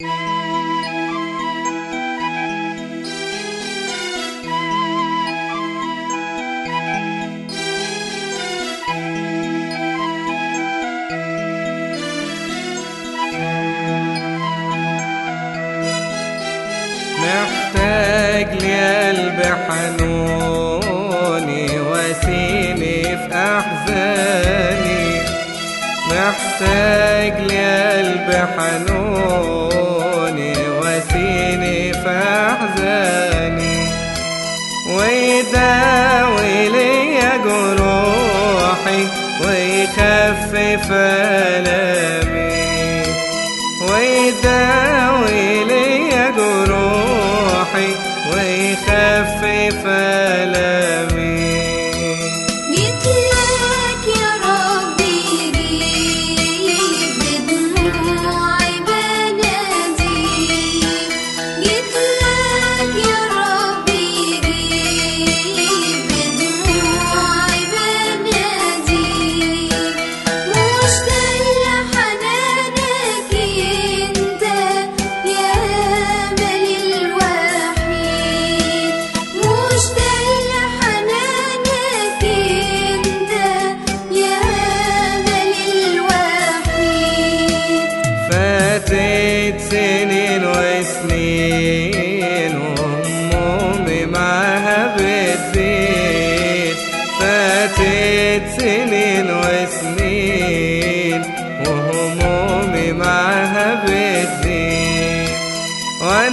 محتاج لقلب حنوني وسيني في أحزاني. محتاج لقلب حنوني وسيني في أحزاني ويداوي لي جروحي ويخفف ألمي ويداوي لي جروحي ويخفف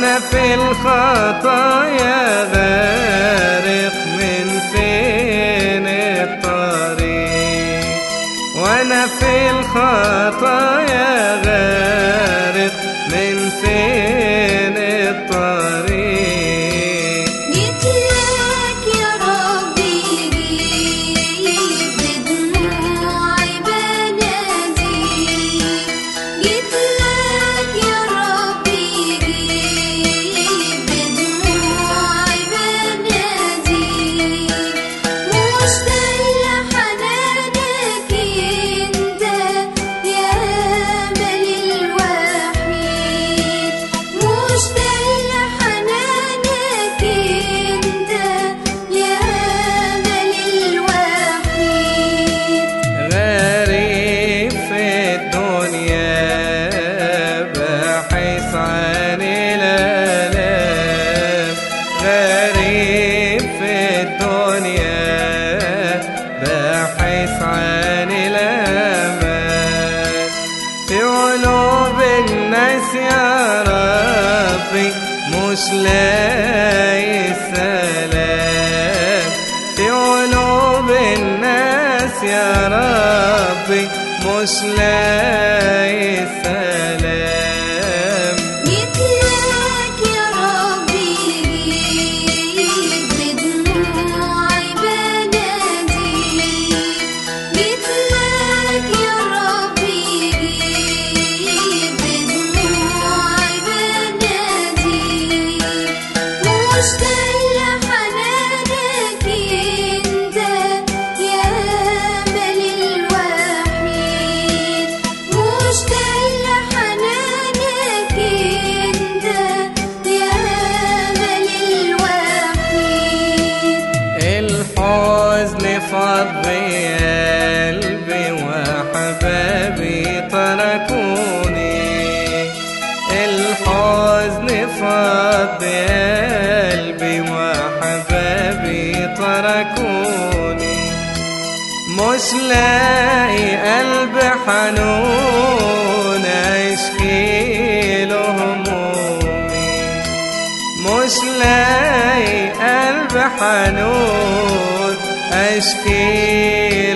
وأنا في الخطايا غارق من فين الطريق. وأنا في الخطايا غارق من فين الطريق. جيت الدنيا باحث عن الأمان. في قلوب الناس يا ربي مش لاقي السلام في قلوب الناس يا ربي مش لاقي السلام فض قلبي وحبابي تركوني. مش لاقي قلب حنون اشكي له همومي. مش لاقي قلب حنون اشكي